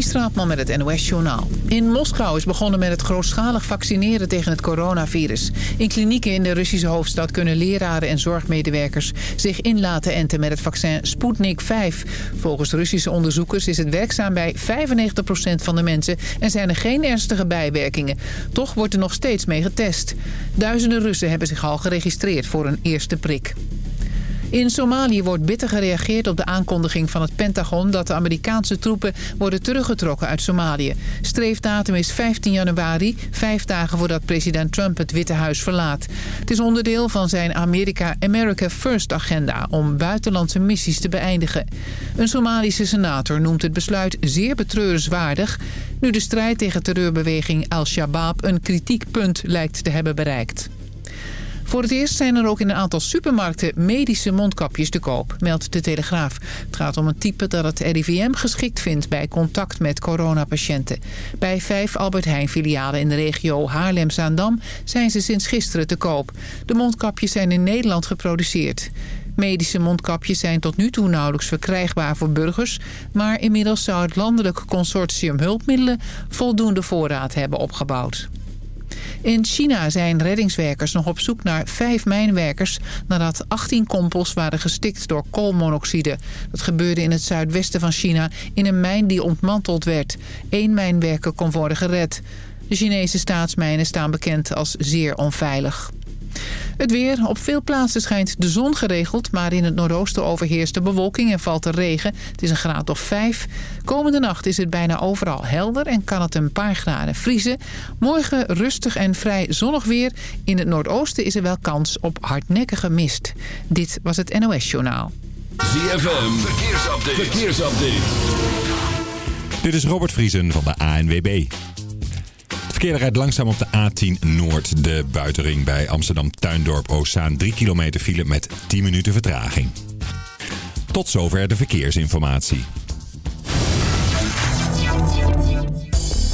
Straatman met het NOS-journaal. In Moskou is begonnen met het grootschalig vaccineren tegen het coronavirus. In klinieken in de Russische hoofdstad kunnen leraren en zorgmedewerkers zich in laten enten met het vaccin Sputnik 5. Volgens Russische onderzoekers is het werkzaam bij 95% van de mensen en zijn er geen ernstige bijwerkingen. Toch wordt er nog steeds mee getest. Duizenden Russen hebben zich al geregistreerd voor een eerste prik. In Somalië wordt bitter gereageerd op de aankondiging van het Pentagon... dat de Amerikaanse troepen worden teruggetrokken uit Somalië. Streefdatum is 15 januari, vijf dagen voordat president Trump het Witte Huis verlaat. Het is onderdeel van zijn Amerika America First agenda... om buitenlandse missies te beëindigen. Een Somalische senator noemt het besluit zeer betreurenswaardig... nu de strijd tegen terreurbeweging Al-Shabaab een kritiekpunt lijkt te hebben bereikt. Voor het eerst zijn er ook in een aantal supermarkten medische mondkapjes te koop, meldt de Telegraaf. Het gaat om een type dat het RIVM geschikt vindt bij contact met coronapatiënten. Bij vijf Albert Heijn filialen in de regio Haarlem-Zaandam zijn ze sinds gisteren te koop. De mondkapjes zijn in Nederland geproduceerd. Medische mondkapjes zijn tot nu toe nauwelijks verkrijgbaar voor burgers... maar inmiddels zou het landelijk consortium hulpmiddelen voldoende voorraad hebben opgebouwd. In China zijn reddingswerkers nog op zoek naar vijf mijnwerkers... nadat 18 kompels waren gestikt door koolmonoxide. Dat gebeurde in het zuidwesten van China in een mijn die ontmanteld werd. Eén mijnwerker kon worden gered. De Chinese staatsmijnen staan bekend als zeer onveilig. Het weer. Op veel plaatsen schijnt de zon geregeld... maar in het noordoosten overheerst de bewolking en valt er regen. Het is een graad of 5. Komende nacht is het bijna overal helder... en kan het een paar graden vriezen. Morgen rustig en vrij zonnig weer. In het noordoosten is er wel kans op hardnekkige mist. Dit was het NOS Journaal. ZFM. Verkeersupdate. Verkeersupdate. Dit is Robert Vriesen van de ANWB verkeer rijdt langzaam op de A10 Noord. De buitenring bij Amsterdam Tuindorp Oostzaan. 3 kilometer file met 10 minuten vertraging. Tot zover de verkeersinformatie.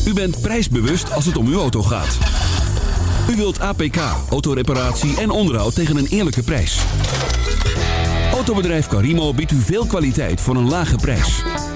U bent prijsbewust als het om uw auto gaat. U wilt APK, autoreparatie en onderhoud tegen een eerlijke prijs. Autobedrijf Carimo biedt u veel kwaliteit voor een lage prijs.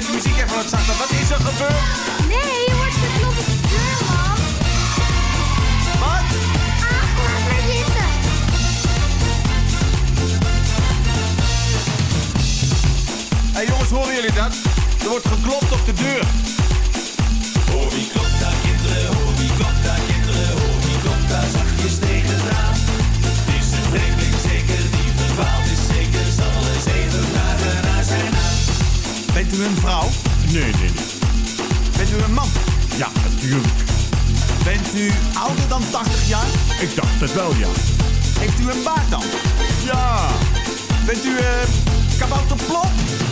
Zet de muziek even wat zachter. Wat is er gebeurd? Nee, er wordt geklopt op de deur, man. Wat? Ga maar zitten. Hé hey, jongens, horen jullie dat? Er wordt geklopt op de deur. Dan 80 jaar? Ik dacht het wel, ja. Heeft u een baard dan? Ja. Bent u eh kabouterplop?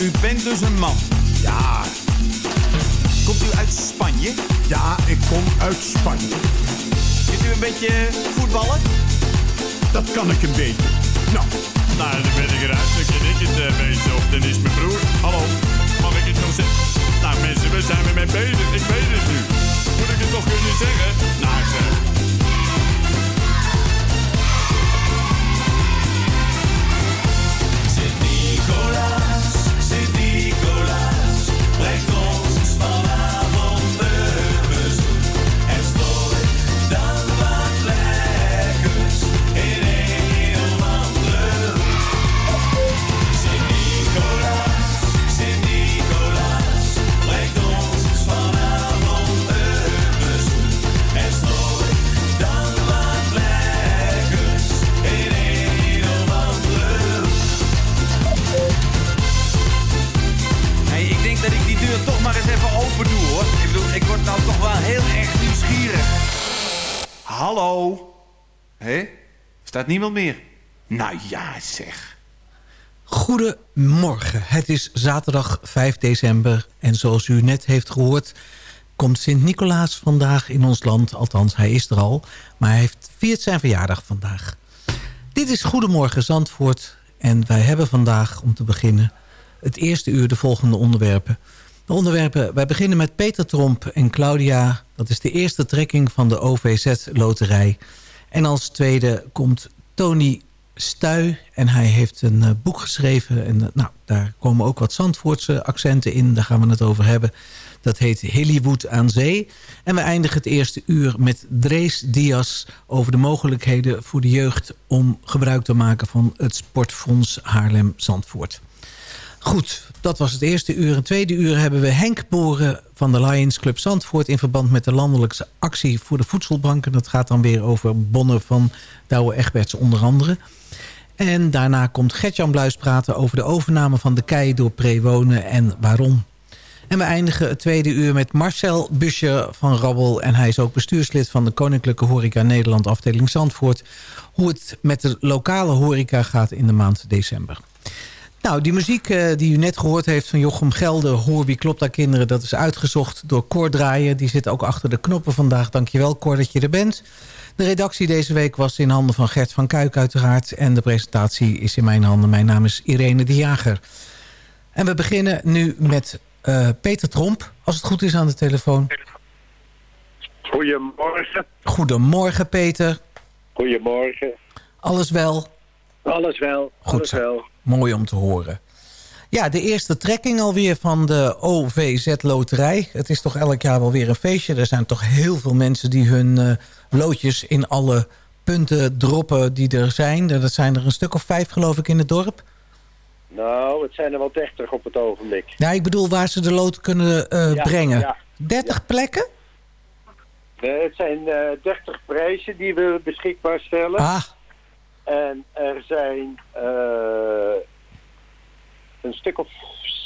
U bent dus een man? Ja. Komt u uit Spanje? Ja, ik kom uit Spanje. Kunt u een beetje voetballen? Dat kan ik een beetje. Nou, Nou, dan ben ik eruit. Dan ken ik het uh, beetje. Of dan is mijn broer. Hallo, mag ik het nog zeggen? Nou mensen, we zijn er mee bezig. Ik weet het nu. Moet ik het toch kunnen zeggen? Nou zeg. Heel erg nieuwsgierig. Hallo? Hé? Staat niemand meer? Nou ja, zeg. Goedemorgen. Het is zaterdag 5 december en zoals u net heeft gehoord... komt Sint-Nicolaas vandaag in ons land. Althans, hij is er al. Maar hij heeft viert zijn verjaardag vandaag. Dit is Goedemorgen Zandvoort. En wij hebben vandaag, om te beginnen... het eerste uur de volgende onderwerpen. De onderwerpen, wij beginnen met Peter Tromp en Claudia. Dat is de eerste trekking van de OVZ-loterij. En als tweede komt Tony Stuy. En hij heeft een eh, boek geschreven. En eh, nou, daar komen ook wat Zandvoortse accenten in. Daar gaan we het over hebben. Dat heet Hollywood aan Zee. En we eindigen het eerste uur met Drees Diaz... over de mogelijkheden voor de jeugd... om gebruik te maken van het Sportfonds Haarlem-Zandvoort. Goed, dat was het eerste uur. Het tweede uur hebben we Henk Boren van de Lions Club Zandvoort... in verband met de landelijke actie voor de voedselbanken. Dat gaat dan weer over bonnen van Douwe Egberts onder andere. En daarna komt Gertjan Bluis praten over de overname van de kei door Prewonen en waarom. En we eindigen het tweede uur met Marcel Buscher van Rabbel. En hij is ook bestuurslid van de Koninklijke Horeca Nederland afdeling Zandvoort. Hoe het met de lokale horeca gaat in de maand december. Nou, die muziek eh, die u net gehoord heeft van Jochem Gelder... Hoor wie klopt daar kinderen, dat is uitgezocht door Cor Draaien. Die zit ook achter de knoppen vandaag. Dankjewel Cor dat je er bent. De redactie deze week was in handen van Gert van Kuik uiteraard. En de presentatie is in mijn handen. Mijn naam is Irene de Jager. En we beginnen nu met eh, Peter Tromp, als het goed is aan de telefoon. Goedemorgen. Goedemorgen Peter. Goedemorgen. Alles wel? Alles wel. Goed alles zo. wel. Mooi om te horen. Ja, de eerste trekking alweer van de OVZ-loterij. Het is toch elk jaar wel weer een feestje. Er zijn toch heel veel mensen die hun eh, loodjes in alle punten droppen die er zijn. Dat zijn er een stuk of vijf geloof ik in het dorp. Nou, het zijn er wel 30 op het ogenblik. Ja, ik bedoel waar ze de lood kunnen eh, Ja, brengen. ja. 30 plekken? Eh, het zijn eh 30 prijzen die we beschikbaar stellen. Ah, En er zijn eh, een stuk of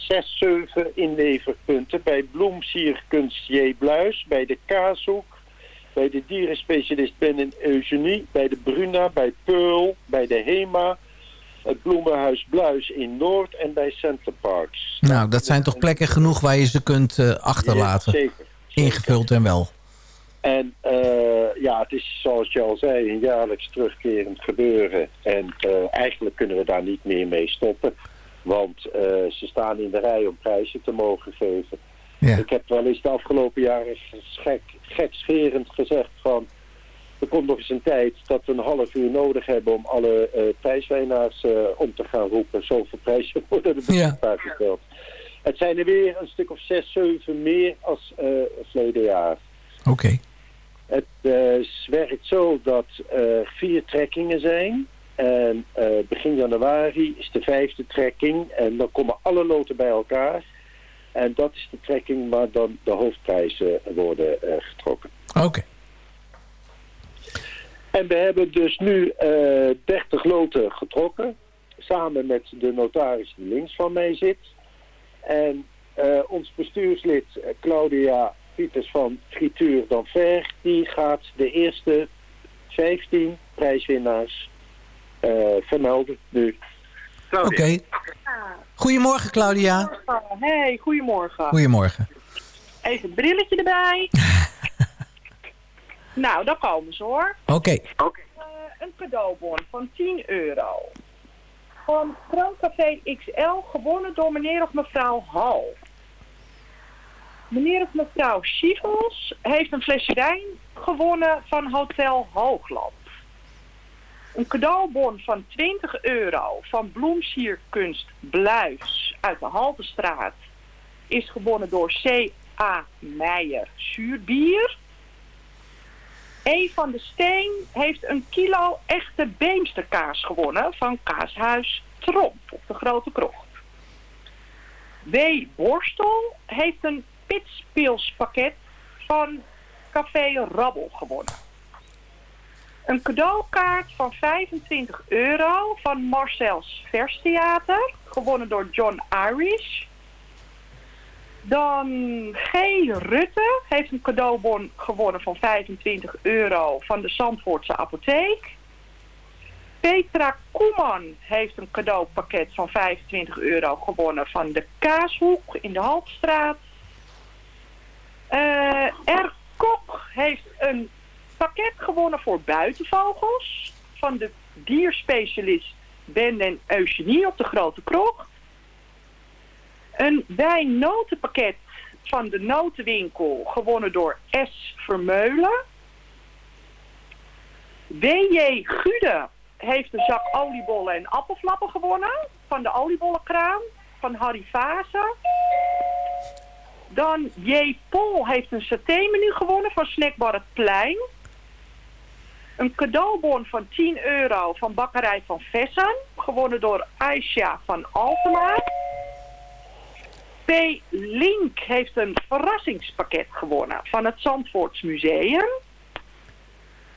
zes, zeven inleverpunten bij Bloemsierkunst J. Bluis, bij de Kaashoek, bij de dierenspecialist Ben en Eugenie, bij de Bruna, bij Pearl, bij de Hema, het Bloemenhuis Bluis in Noord en bij Center Parks. nou, dat zijn toch plekken genoeg waar je ze kunt eh, achterlaten. Ja, zeker. Ingevuld en wel. En eh, ja, het is zoals je al zei, een jaarlijks terugkerend gebeuren. En eh, eigenlijk kunnen we daar niet meer mee stoppen. Want eh, ze staan in de rij om prijzen te mogen geven. Ja. Ik heb wel eens de afgelopen jaren gek, gekscherend gezegd van... Er komt nog eens een tijd dat we een half uur nodig hebben om alle prijswinnaars eh, om te gaan roepen. Zoveel prijzen worden er beschikbaar gesteld. Het zijn er weer een stuk of zes, zeven meer als verleden jaar. Oké. Het eh, werkt zo dat er vier trekkingen zijn. En eh, begin januari is de vijfde trekking. En dan komen alle loten bij elkaar. En dat is de trekking waar dan de hoofdprijzen worden eh, getrokken. Oké. En En we hebben dus nu eh 30 loten getrokken. Samen met de notaris die links van mij zit. En eh, ons bestuurslid eh, Claudia Pieters van Frituur d'Anfer... die gaat de eerste 15 prijswinnaars eh, vermelden nu. Oké. Goedemorgen Claudia. Hey, goedemorgen. Goedemorgen. Even het brilletje erbij. nou, daar komen ze hoor. Oké. Eh, een cadeaubon van 10 euro. Van Krancafé XL, gewonnen door meneer of mevrouw Hal. Meneer of mevrouw Schievels heeft een flesje wijn gewonnen van Hotel Hoogland. Een cadeaubon van 20 euro van Bloemsierkunst Bluis uit de Haltestraat is gewonnen door C.A. Meijer Zuurbier. E. van de Steen heeft een kilo echte Beemsterkaas gewonnen van Kaashuis Tromp op de Grote Krocht. W. Borstel heeft een pitspilspakket van Café Rabbel gewonnen. Een cadeaukaart van 25 euro van Marcel's Verstheater, gewonnen door John Irish. Dan G. Rutte heeft een cadeaubon gewonnen van 25 euro van de Zandvoortse apotheek. Petra Koeman heeft een cadeaupakket van 25 euro gewonnen van de Kaashoek in de Haltstraat. Eh R. Kok heeft een pakket gewonnen voor buitenvogels van de dierspecialist Ben en Eugenie op de Grote Krocht. Een wijnnotenpakket van de notenwinkel gewonnen door S. Vermeulen. W.J. Gude heeft een zak oliebollen en appelflappen gewonnen van de oliebollenkraam van Harry Vase. Dan J. Pol heeft een saté-menu gewonnen van Snackbar het Plein. Een cadeaubon van 10 euro van Bakkerij van Vessen, gewonnen door Aisha van Altena. P. Link heeft een verrassingspakket gewonnen van het Zandvoorts Museum.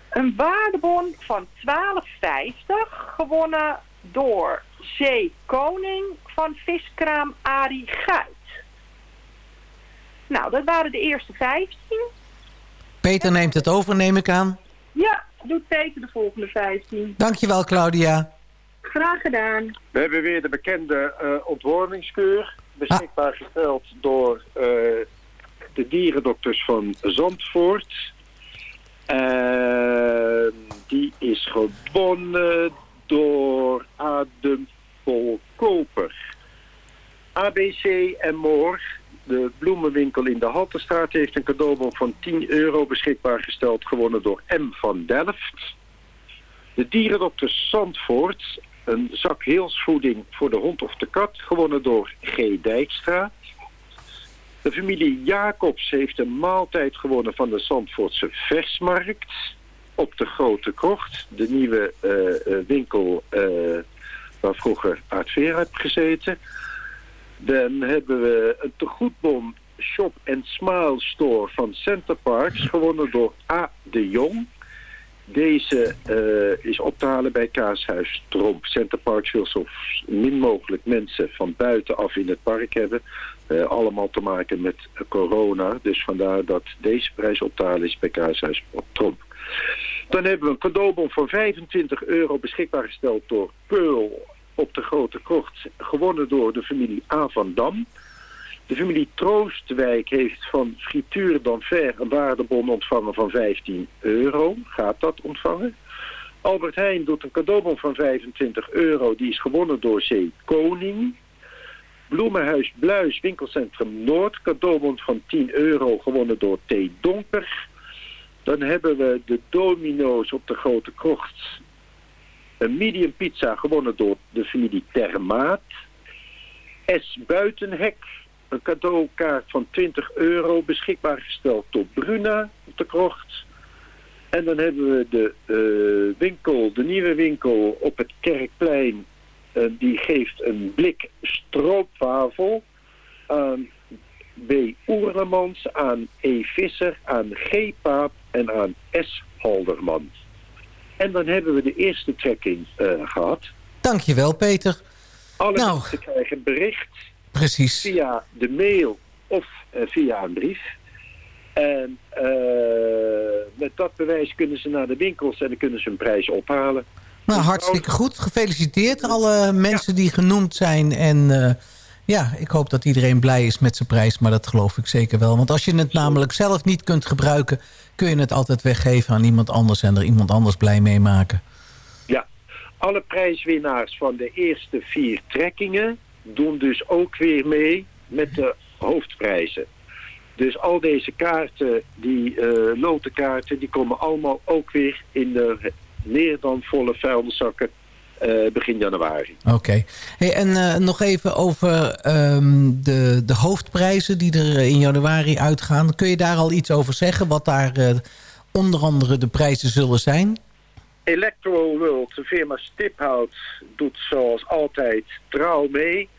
Een waardebon van 12,50 gewonnen door C. Koning van viskraam Arie. Nou, dat waren de eerste 15. Peter neemt het over, neem ik aan. Ja, doet Peter de volgende 15. Dankjewel Claudia. Graag gedaan. We hebben weer de bekende eh ontwormingskeur beschikbaar gesteld door eh, de dierendokters van Zandvoort. En die is gewonnen door Adem Koper. ABC en Moor, de bloemenwinkel in de Haltestraat, heeft een cadeaubon van 10 euro beschikbaar gesteld, gewonnen door M van Delft. De dierendokters Zandvoort, een zak heelsvoeding voor de hond of de kat, gewonnen door G. Dijkstra. De familie Jacobs heeft een maaltijd gewonnen van de Zandvoortse Versmarkt op de Grote Krocht. De nieuwe eh, eh, winkel eh, waar vroeger Aard Veer heeft gezeten. Dan hebben we een tegoedbon Shop and Smile Store van Center Parks, gewonnen door A. de Jong. Deze eh, is op te halen bij Kaashuis Tromp. Center Parks wil zo min mogelijk mensen van buitenaf in het park hebben. Eh, allemaal te maken met corona. Dus vandaar dat deze prijs op te halen is bij Kaashuis Tromp. Dan hebben we een cadeaubon van 25 euro beschikbaar gesteld door Pearl op de Grote Krocht. Gewonnen door de familie A. van Dam. De familie Troostwijk heeft van Frituur d'Anfer een waardebon ontvangen van 15 euro. Gaat dat ontvangen? Albert Heijn doet een cadeaubon van 25 euro. Die is gewonnen door C. Koning. Bloemenhuis Bluis, winkelcentrum Noord. Cadeaubon van 10 euro gewonnen door T. Donker. Dan hebben we de domino's op de Grote Krocht. Een medium pizza gewonnen door de familie Termaat. S. Buitenhek een cadeaukaart van 20 euro beschikbaar gesteld door Bruna op de krocht. En dan hebben we de eh, winkel, de nieuwe winkel op het Kerkplein. Eh, die geeft een blik stroopwafel aan B. Oerlemans, aan E. Visser, aan G. Paap en aan S. Halderman. En dan hebben we de eerste trekking eh, gehad. Dankjewel, Peter. Alle Nou. mensen krijgen bericht Precies. via de mail of eh, via een brief. En eh, met dat bewijs kunnen ze naar de winkels en dan kunnen ze een prijs ophalen. Nou, hartstikke goed. Gefeliciteerd alle mensen die genoemd zijn. En ja, ik hoop dat iedereen blij is met zijn prijs. Maar dat geloof ik zeker wel. Want als je het namelijk zelf niet kunt gebruiken... kun je het altijd weggeven aan iemand anders... en er iemand anders blij mee maken. Ja, alle prijswinnaars van de eerste vier trekkingen doen dus ook weer mee met de hoofdprijzen. Dus al deze kaarten, die lotenkaarten, die komen allemaal ook weer in de meer dan volle vuilniszakken eh, begin januari. Oké. Hey, en eh, nog even over ehm, de, de hoofdprijzen die er in januari uitgaan. Kun je daar al iets over zeggen? Wat daar eh, onder andere de prijzen zullen zijn? Electro World, de firma Stiphout, doet zoals altijd trouw mee.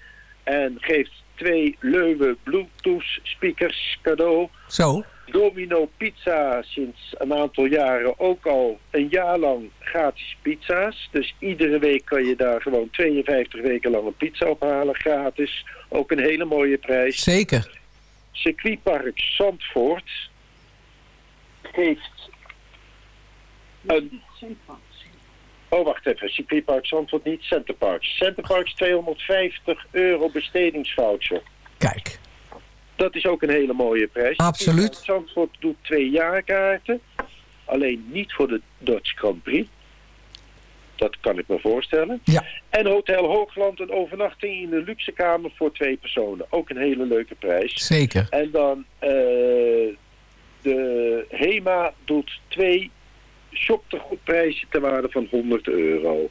En geeft twee leuwe Bluetooth speakers cadeau. Zo. Domino Pizza sinds een aantal jaren ook al een jaar lang gratis pizza's. Dus iedere week kan je daar gewoon 52 weken lang een pizza ophalen, gratis. Ook een hele mooie prijs. Zeker. Circuitpark Zandvoort geeft een... Oh, wacht even. Circuitpark Zandvoort niet, Centerparks. Centerparks 250 euro bestedingsvoucher. Kijk. Dat is ook een hele mooie prijs. Absoluut. Zandvoort doet twee jaarkaarten. Alleen niet voor de Dutch Grand Prix. Dat kan ik me voorstellen. Ja. En Hotel Hoogland een overnachting in een luxe kamer voor twee personen. Ook een hele leuke prijs. Zeker. En dan eh, de HEMA doet twee shoptegoedprijzen ter waarde van 100 euro.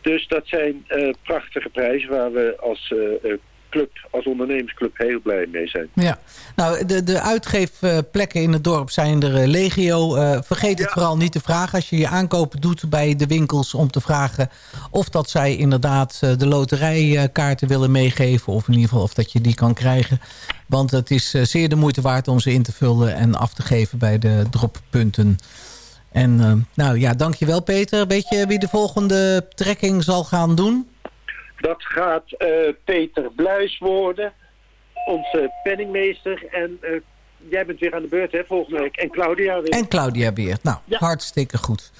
Dus dat zijn eh, prachtige prijzen waar we als eh, club, als ondernemersclub heel blij mee zijn. Ja, nou, de, de uitgeefplekken in het dorp zijn er eh, legio. Eh, vergeet het vooral niet te vragen als je je aankopen doet bij de winkels... om te vragen of dat zij inderdaad eh, de loterijkaarten willen meegeven... of in ieder geval of dat je die kan krijgen. Want het is zeer de moeite waard om ze in te vullen en af te geven bij de droppunten. En nou ja, dankjewel Peter. Weet je wie de volgende trekking zal gaan doen? Dat gaat eh, Peter Bluis worden, onze penningmeester. En eh, jij bent weer aan de beurt hè, volgende week. En Claudia weer. En Claudia Beert. Nou, hartstikke goed.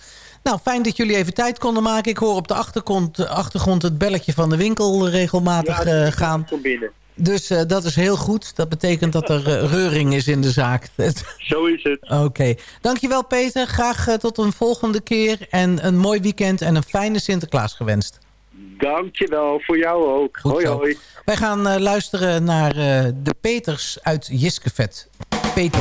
Nou, fijn dat jullie even tijd konden maken. Ik hoor op de achtergrond, achtergrond het belletje van de winkel regelmatig Ja, eh, gaan. Kom binnen. Dus eh, dat is heel goed. Dat betekent dat er eh, reuring is in de zaak. Zo is het. Oké. Dankjewel Peter. Graag eh, tot een volgende keer. En een mooi weekend en een fijne Sinterklaas gewenst. Dankjewel, voor jou ook. Goed hoi zo. hoi. Wij gaan eh, luisteren naar eh, de Peters uit Jiskevet. Peter.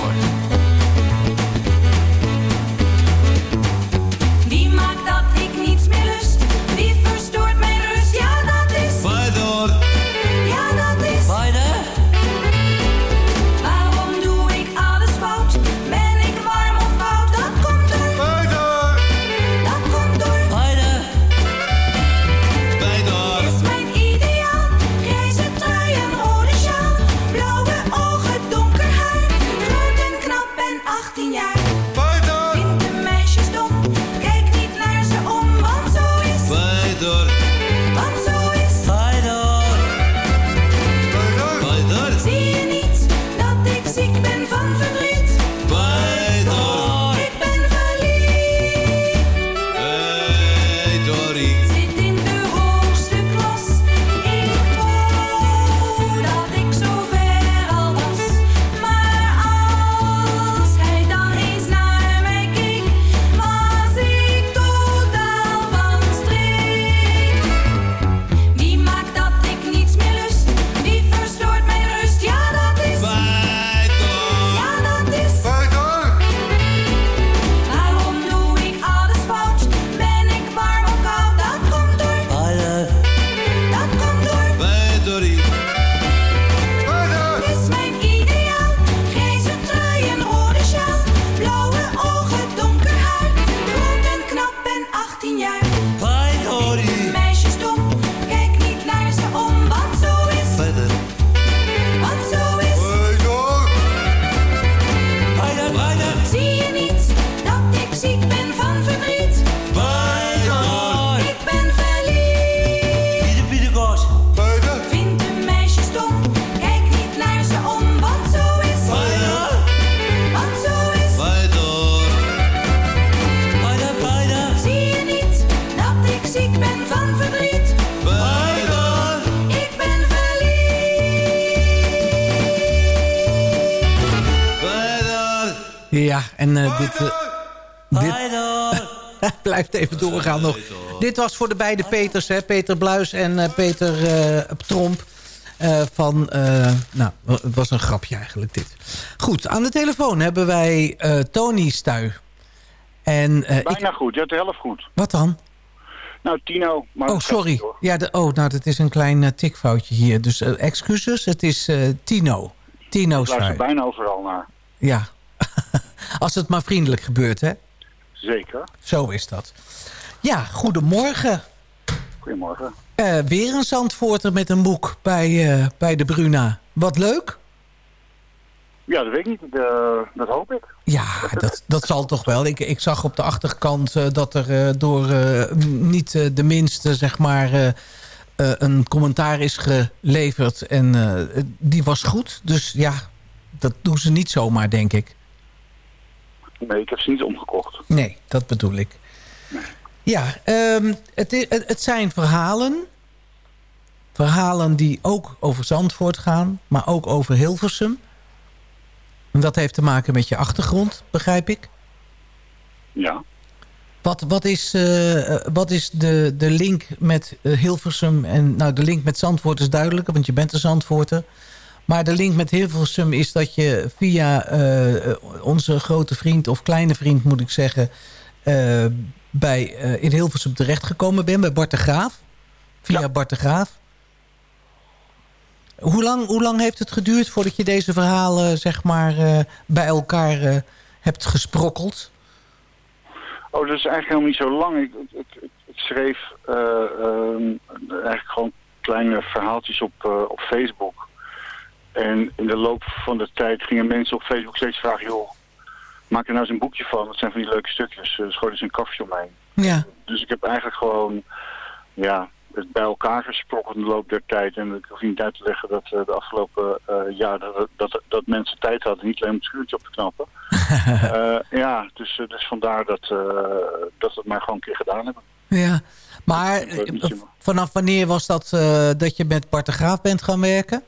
En eh, dit... eh, dit blijft even doorgaan nog. Dit was voor de beide Peters, hè? Peter Bluis en eh, Peter eh, Tromp. eh, van, eh, nou, het was een grapje eigenlijk dit. Goed, aan de telefoon hebben wij eh, Tony Stuy. En, eh, ik, Bijna goed, je hebt de helft goed. wat dan? Nou, Tino. Maar Oh, sorry. Ja, de, oh, nou, dat is een klein tikfoutje hier. Dus excuses, het is eh, Tino. Tino Ik luister Stuy. bijna overal naar. Ja. Als het maar vriendelijk gebeurt, hè? Zeker. Zo is dat. Ja, goedemorgen. Goedemorgen. Eh, weer een Zandvoorter met een boek bij, eh, bij de Bruna. Wat leuk. Ja, dat weet ik niet. Eh, dat hoop ik. Ja, dat, dat zal toch wel. Ik, ik zag op de achterkant dat er door niet de minste, zeg maar... een commentaar is geleverd en die was goed. Dus ja, dat doen ze niet zomaar, denk ik. Nee, ik heb ze niet omgekocht. Nee, dat bedoel ik. Ja, ehm, het, het, zijn verhalen. Verhalen die ook over Zandvoort gaan, maar ook over Hilversum. En dat heeft te maken met je achtergrond, begrijp ik. Ja. Wat, wat is, eh, wat is de, de link met eh, Hilversum? En, nou, de link met Zandvoort is duidelijk, want je bent een Zandvoorter. Maar de link met Hilversum is dat je via eh, onze grote vriend, of kleine vriend moet ik zeggen... eh, bij, eh, in Hilversum terechtgekomen bent, bij Bart de Graaf. Via Bart de Graaf. Hoe lang, hoe lang heeft het geduurd voordat je deze verhalen zeg maar, bij elkaar hebt gesprokkeld? Oh, dat is eigenlijk helemaal niet zo lang. Ik, ik, ik, ik schreef eh, ehm, eigenlijk gewoon kleine verhaaltjes op, op Facebook. En in de loop van de tijd gingen mensen op Facebook steeds vragen... joh, maak er nou eens een boekje van. Dat zijn van die leuke stukjes. Uh, gooi eens een kafje omheen. Ja. Dus ik heb eigenlijk gewoon ja, het bij elkaar gesproken in de loop der tijd. En ik hoef niet uit te leggen dat eh, de afgelopen eh, jaar dat, dat, dat mensen tijd hadden. Niet alleen om het schuurtje op te knappen. Eh, ja, dus, eh, dus vandaar dat, eh, dat we het maar gewoon een keer gedaan hebben. Ja, maar eh, vanaf wanneer was dat eh, dat je met Bart de Graaf bent gaan werken?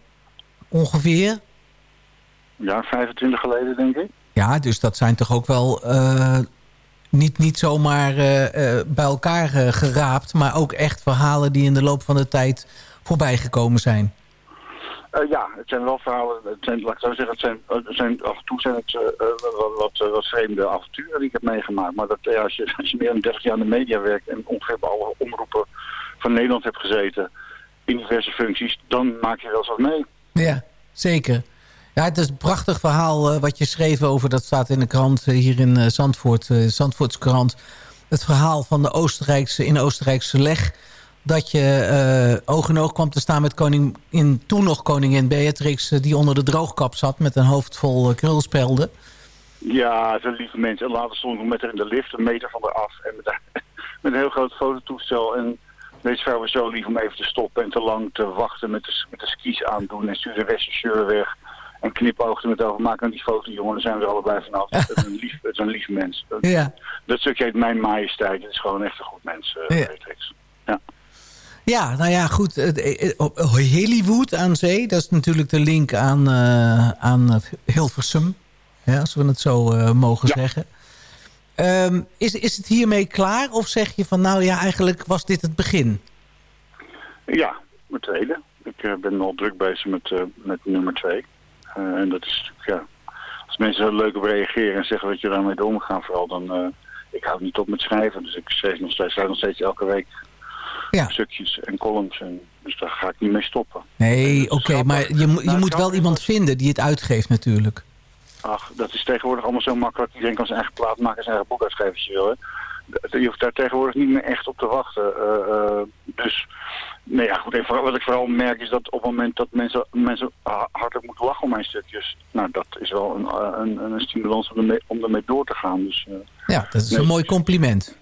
Ongeveer? Ja, 25 geleden denk ik. Ja, dus dat zijn toch ook wel eh, niet, niet zomaar eh, eh, bij elkaar geraapt... maar ook echt verhalen die in de loop van de tijd voorbij gekomen zijn. Ja, het zijn wel verhalen, het zijn, laat ik zo zeggen, het zijn, het zijn, af en toe zijn het wat, wat, wat vreemde avonturen die ik heb meegemaakt. Maar dat, ja, als, je, als je meer dan 30 jaar in de media werkt en ongeveer bij alle omroepen van Nederland hebt gezeten, in diverse functies, dan maak je wel eens wat mee. Ja, zeker. Ja, het is een prachtig verhaal eh, wat je schreef over. Dat staat in de krant eh, hier in eh, Zandvoort, krant. Het verhaal van de Oostenrijkse, in Oostenrijkse leg. Dat je oog in oog kwam te staan met koningin, toen nog koningin Beatrix... die onder de droogkap zat met een hoofd vol uh, krulspelden. Ja, zijn lieve mensen. En later stond ik met haar in de lift, een meter van haar af. En met, met een heel groot fototoestel. En deze vrouw was zo lief om even te stoppen en te lang te wachten met de, met de skis aandoen. En stuurde Westerscheur weg. En knipoogde met over, maak aan die foto jongen, daar zijn we er allebei vanaf. Het is een lief, het is een lief mens. Dat, Ja. dat stukje heet Mijn Majesteit. Het is gewoon echt een goed mens, uh, Ja. Beatrix. Ja, nou ja, goed. eh, eh, op Hollywood aan zee, dat is natuurlijk de link aan, eh, aan Hilversum. Ja, als we het zo eh, mogen zeggen. Ehm, is, is het hiermee klaar? Of zeg je van, nou ja, eigenlijk was dit het begin? Ja, mijn tweede. Ik eh, ben al druk bezig met, eh, met nummer twee. Eh, en dat is, ja, als mensen er leuk op reageren en zeggen dat je daarmee door moet gaan vooral, dan, ik hou niet op met schrijven. Dus ik schrijf nog steeds, schrijf nog steeds elke week Ja. stukjes en columns. En, dus daar ga ik niet mee stoppen. Nee, oké, maar je, je moet wel iemand vinden die het uitgeeft natuurlijk. Ach, dat is tegenwoordig allemaal zo makkelijk. Iedereen kan zijn eigen plaat maken en zijn eigen boek uitgeven als je wil. Hè. Je hoeft daar tegenwoordig niet meer echt op te wachten. Eh, eh, dus, nee ja, goed. Wat ik vooral merk is dat op het moment dat mensen, mensen ha- hartelijk moeten lachen om mijn stukjes. Nou, dat is wel een, eh, een, een stimulans om ermee, om ermee door te gaan. Dus, Ja, dat is Nee. een mooi compliment.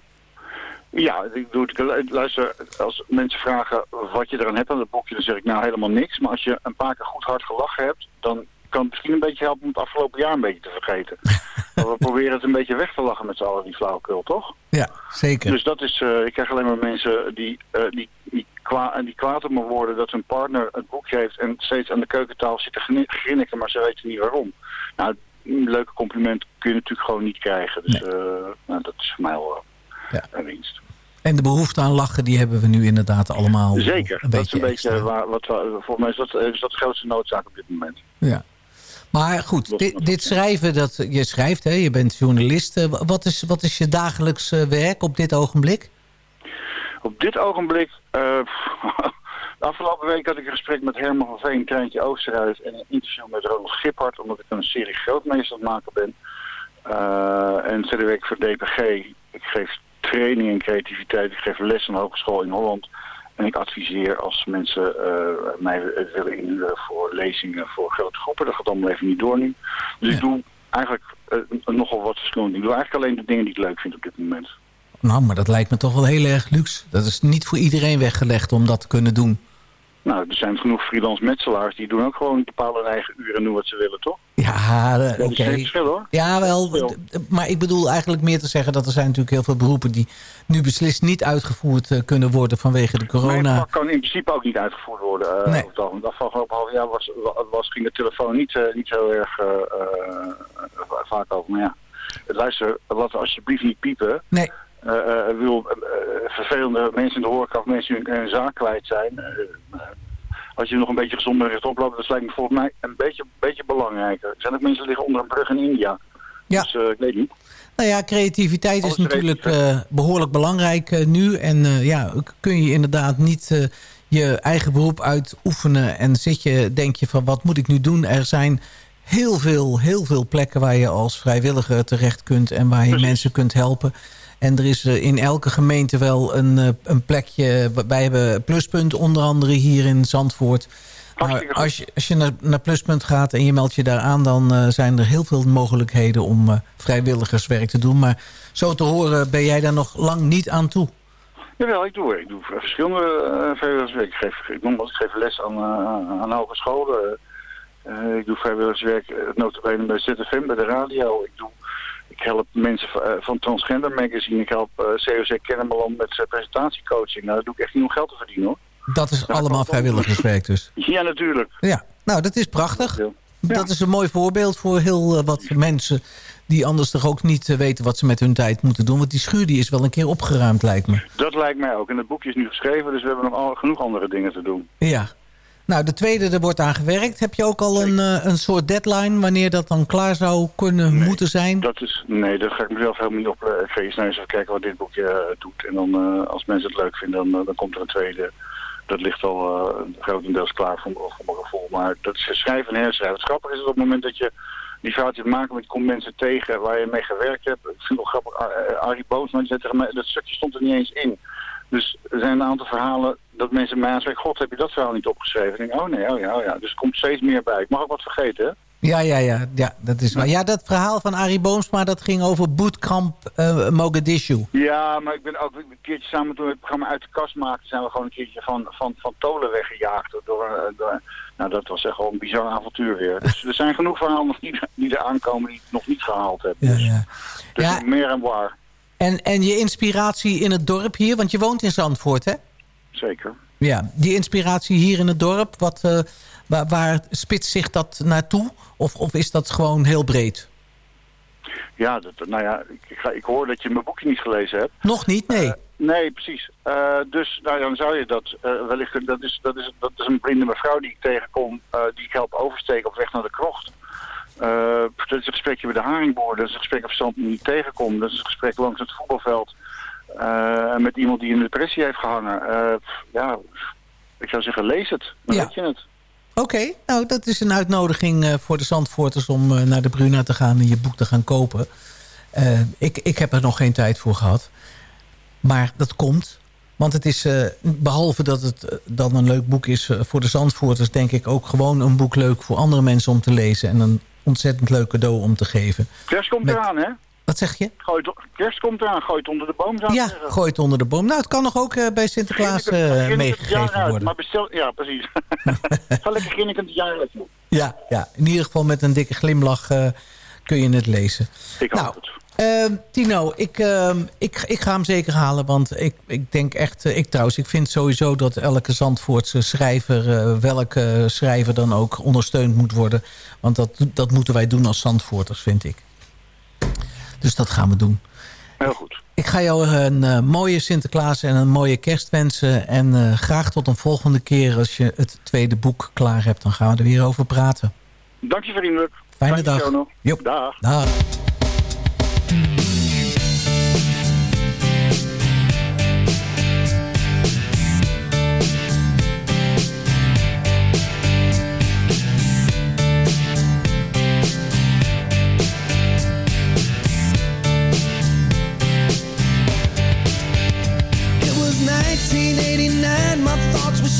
ja, ik doe het. Luister, als mensen vragen wat je eraan hebt aan het boekje, dan zeg ik nou helemaal niks. Maar als je een paar keer goed hard gelachen hebt, dan kan misschien een beetje helpen om het afgelopen jaar een beetje te vergeten. maar we proberen het een beetje weg te lachen met z'n allen, die flauwekul, toch? Ja, zeker. Dus dat is, eh, ik krijg alleen maar mensen die, eh, die, die, kwa die kwaad op me worden dat hun partner het boekje heeft en steeds aan de keukentafel zit te grinniken, maar ze weten niet waarom. Nou, een leuke compliment kun je natuurlijk gewoon niet krijgen. Dus eh, nou, dat is voor mij wel eh, een winst. En de behoefte aan lachen, die hebben we nu inderdaad allemaal Zeker, een dat beetje is een beetje waar, wat, volgens mij is dat, is dat de grootste noodzaak op dit moment. Ja. Maar goed, dit, dit schrijven, dat je schrijft, hè, je bent journalist. eh, Wat is, wat is je dagelijks eh, werk op dit ogenblik? Op dit ogenblik, eh, de afgelopen week had ik een gesprek met Herman van Veen, Treintje Oosterhuis en een interview met Ronald Giphart, omdat ik een serie grootmeester aan het maken ben. En verder werk voor DPG. Ik geef training in creativiteit, ik geef les aan de hogeschool in Holland. En ik adviseer als mensen eh, mij willen inhuren voor lezingen voor grote groepen. Dat gaat allemaal even niet door nu. Dus ik doe eigenlijk eh, nogal wat verschillende dingen. Ik doe eigenlijk alleen de dingen die ik leuk vind op dit moment. Nou, maar dat lijkt me toch wel heel erg luxe. Dat is niet voor iedereen weggelegd om dat te kunnen doen. Nou, er zijn genoeg freelance metselaars die doen ook gewoon bepaalde hun eigen uren en doen wat ze willen, toch? Ja, eh, Dat oké. is geen verschil hoor. Ja, wel. Maar ik bedoel eigenlijk meer te zeggen dat er zijn natuurlijk heel veel beroepen die nu beslist niet uitgevoerd eh, kunnen worden vanwege de Mijn corona. vak kan in principe ook niet uitgevoerd worden. eh Nee. het. Het afgelopen half jaar was, was, ging de telefoon niet, niet heel erg vaak over. Maar ja, luister, laten we alsjeblieft niet piepen. Nee. Eh, eh, ik wil eh, vervelende mensen in de horeca of mensen die hun, hun zaak kwijt zijn. eh, eh, als je nog een beetje gezonder rechtop loopt, dat lijkt me volgens mij een beetje, beetje belangrijker. Er zijn ook mensen die liggen onder een brug in India. Ja. Dus eh, ik weet niet. Nou ja, creativiteit is natuurlijk eh, behoorlijk belangrijk eh, nu. En eh, ja, kun je inderdaad niet eh, je eigen beroep uitoefenen. En zit je, denk je van wat moet ik nu doen? Er zijn heel veel, heel veel plekken waar je als vrijwilliger terecht kunt. En waar je mensen kunt helpen. En er is eh, in elke gemeente wel een, eh, een plekje. Wij hebben Pluspunt onder andere hier in Zandvoort. Maar als je, als je naar, naar Pluspunt gaat en je meldt je daar aan... dan eh, zijn er heel veel mogelijkheden om vrijwilligerswerk te doen. Maar zo te horen ben jij daar nog lang niet aan toe. Jawel, ik doe, ik doe verschillende uh, vrijwilligerswerk. Ik geef, ik, noem ik geef les aan, aan hogescholen. Ik doe vrijwilligerswerk, uh, notabene bij ZFM, bij de radio. Ik, doe, ik help mensen van, uh, van Transgender Magazine. Ik help COC Kennemerland met uh, presentatiecoaching. Nou, daar doe ik echt niet om geld te verdienen, hoor. Dat is allemaal vrijwilligerswerk dus? Ja, natuurlijk. Ja, nou, dat is prachtig. Ja. Dat is een mooi voorbeeld voor heel uh, wat mensen... die anders toch ook niet uh, weten wat ze met hun tijd moeten doen. Want die schuur die is wel een keer opgeruimd, lijkt me. Dat lijkt mij ook. En het boekje is nu geschreven, dus we hebben nog al, genoeg andere dingen te doen. Ja. Nou, de tweede, er wordt aan gewerkt. Heb je ook al een, uh, een soort deadline wanneer dat dan klaar zou kunnen nee, moeten zijn? Dat is, nee, daar ga ik mezelf helemaal niet op. Nou eens even kijken wat dit boekje uh, doet. En dan, uh, als mensen het leuk vinden, dan, dan komt er een tweede. Dat ligt al grotendeels klaar voor, voor mijn gevoel. Maar dat is schrijven en herschrijven. Het grappige is dat op het moment dat je die foutjes maakt, met komt mensen tegen waar je mee gewerkt hebt. Ik vind het wel grappig, Arie Boosman mij, dat stukje stond er niet eens in. Dus er zijn een aantal verhalen dat mensen mij aanspreken, god, heb je dat verhaal niet opgeschreven? Ik denk, oh nee, oh ja, oh ja. Dus er komt steeds meer bij. Ik mag ook wat vergeten, hè? Ja, ja, ja, ja, dat is waar. Ja, dat verhaal van Arie Boomsma, dat ging over bootcamp uh, Mogadishu. Ja, maar ik ben ook een keertje samen toen we het programma uit de kast maakten, zijn we gewoon een keertje van, van, van Tolen weggejaagd. Door, door, nou, dat was echt wel een bizar avontuur weer. Dus er zijn genoeg verhalen nog die, die er aankomen die het nog niet gehaald hebben. Ja, ja. Dus ja. meer en waar. En, en je inspiratie in het dorp hier, want je woont in Zandvoort, hè? Zeker. Ja, die inspiratie hier in het dorp, wat, uh, waar, waar spitst zich dat naartoe? Of, of is dat gewoon heel breed? Ja, dat, nou ja, ik, ik, ik, hoor dat je mijn boekje niet gelezen hebt. Nog niet, nee. Uh, nee, precies. Uh, dus nou, dan zou je dat wellicht... Dat is, dat, is, dat is een blinde mevrouw die ik tegenkom, die ik help oversteken op weg naar de krocht. dat is een gesprekje bij de haringboer. Dat is een gesprek op stand die ik tegenkom. Dat is een gesprek langs het voetbalveld. Met iemand die in de depressie heeft gehangen. ja, ik zou zeggen, lees het. Dan ja. weet je het. Oké, okay, nou dat is een uitnodiging uh, voor de Zandvoorters om uh, naar de Bruna te gaan en je boek te gaan kopen. Uh, ik, ik heb er nog geen tijd voor gehad. Maar dat komt. Want het is, behalve dat het dan een leuk boek is voor de Zandvoorters... denk ik ook gewoon een boek leuk voor andere mensen om te lezen. En een ontzettend leuk cadeau om te geven. Kerst komt Met, eraan, hè? Wat zeg je? Gooi het, kerst komt eraan, gooi het onder de boom. Zou ja, zeggen. gooi het onder de boom. Nou, het kan nog ook uh, bij Sinterklaas uh, meegegeven uit, worden. Maar bestel, ja, precies. Ga lekker ginnikend het jaar uit. Ja, ja, in ieder geval met een dikke glimlach uh, kun je het lezen. Ik nou, het. Ehm, Tino, ik, ehm, ik, ik ga hem zeker halen. Want ik, ik denk echt... eh, ik trouwens, ik vind sowieso dat elke Zandvoortse schrijver... eh, welke schrijver dan ook ondersteund moet worden. Want dat, dat moeten wij doen als Zandvoorters, vind ik. Dus dat gaan we doen. Heel goed. Ik ga jou een eh, mooie Sinterklaas en een mooie kerst wensen. En eh, graag tot een volgende keer als je het tweede boek klaar hebt. Dan gaan we er weer over praten. Dank je vriendelijk. Fijne Fijne dag. nog. Dag. Dag.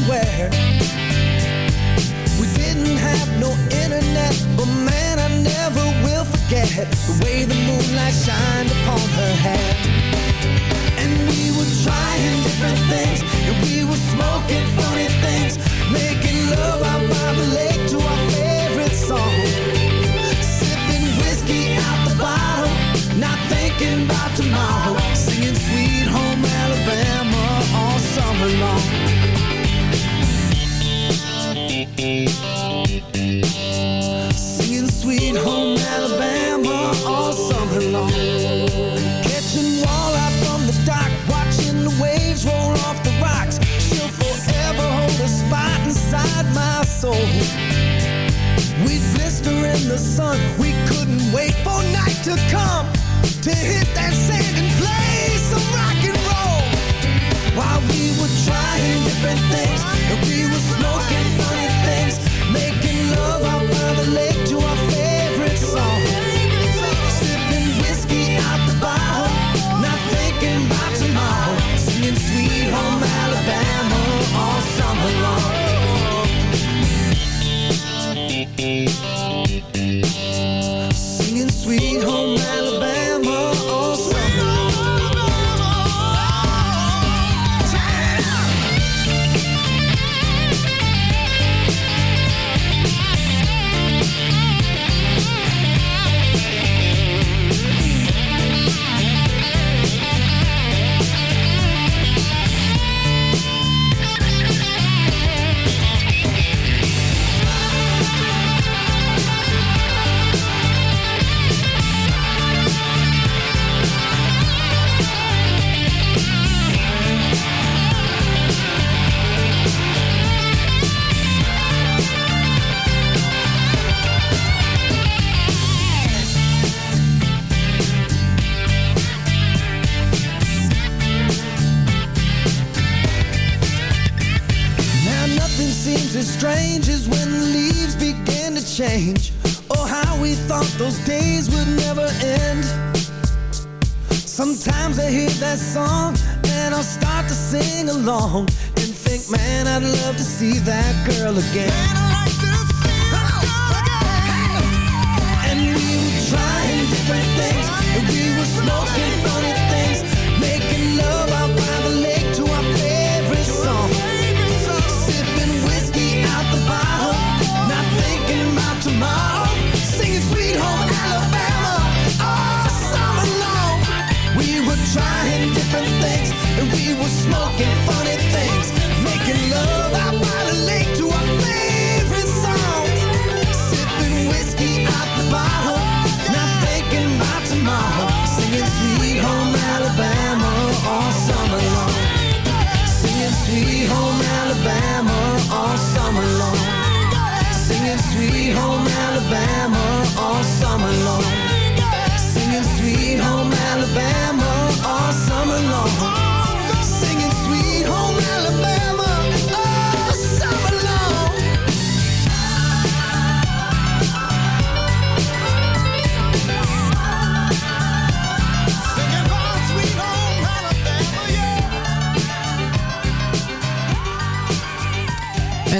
somewhere. Change. Oh, how we thought those days would never end. Sometimes I hear that song and I'll start to sing along and think, man, I'd love to see that girl again. And we were trying different things and we were smoking funny smoking funny things, making love by the lake to our favorite songs. Sipping whiskey out the not thinking about tomorrow. Singing Sweet Home Alabama all summer long. Singing Sweet Home Alabama all summer long. Singing Sweet Home Alabama